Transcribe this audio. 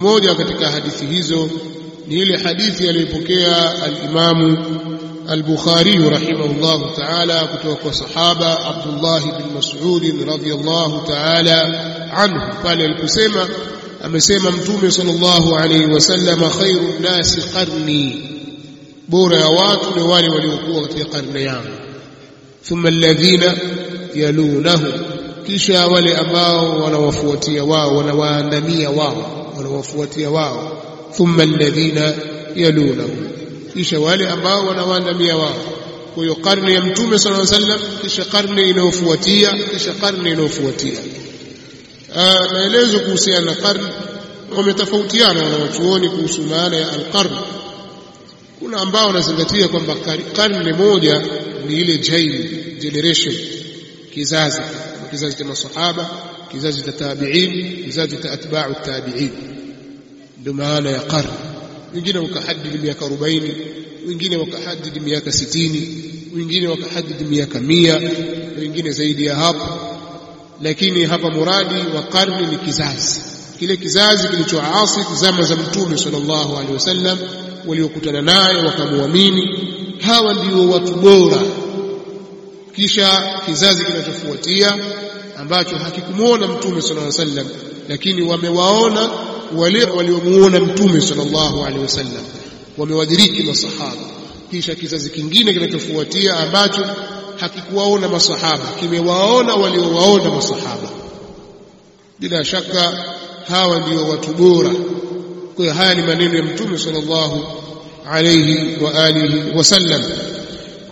moja katika hadithi hizo ni ile hadithi aliyopokea al-Imamu al-Bukhari rahimahullah ta'ala kutoka kwa sahaba Abdullah bin Mas'ud radhiyallahu ta'ala anhu pale aliposema amesema mtume sallallahu alayhi wasallam khairun nasi qarni bora ya watu ni wale waliokuwa katika karne yangu thumma alladhina yalunahum kisha wale ambao wanawafuatia wao wanawaandamia wao wanawafuatia wao. Thumma alladhina yalunahum. Kisha wale ambao wanawaandamia wao. Hiyo karne ya mtume sallallahu alaihi wasallam kisha karne inayofuatia kisha karne inayofuatia. Maelezo kuhusiana na karne wametofautiana wanawachuoni kuhusu maana ya alqarn. Kuna ambao wanazingatia kwamba karne moja ni ile jail generation kizazi kizazi cha masahaba kizazi cha tabi'in kizazi cha atba'u tabi'in. Ndio maana ya qarn. Wengine wakahadid miaka 40 wengine wakahadid miaka 60 wengine wakahadid miaka 100 wengine zaidi ya hapo. Lakini hapa muradi wa karni ni kizazi. Kile kizazi kilichoasi zama za mtume sallallahu alaihi wasallam waliokutana naye wakamwamini hawa ndio watu bora kisha kizazi kinachofuatia ambacho hakikumuona mtume sallallahu alaihi wasallam lakini wamewaona wale waliomuona mtume sallallahu alaihi wasallam wamewadiriki masahaba. Kisha kizazi kingine kinachofuatia ambacho hakikuwaona masahaba kimewaona waliowaona masahaba. Bila shaka hawa ndio watu bora. Kwa hiyo haya ni maneno ya mtume sallallahu alayhi wa alihi wasallam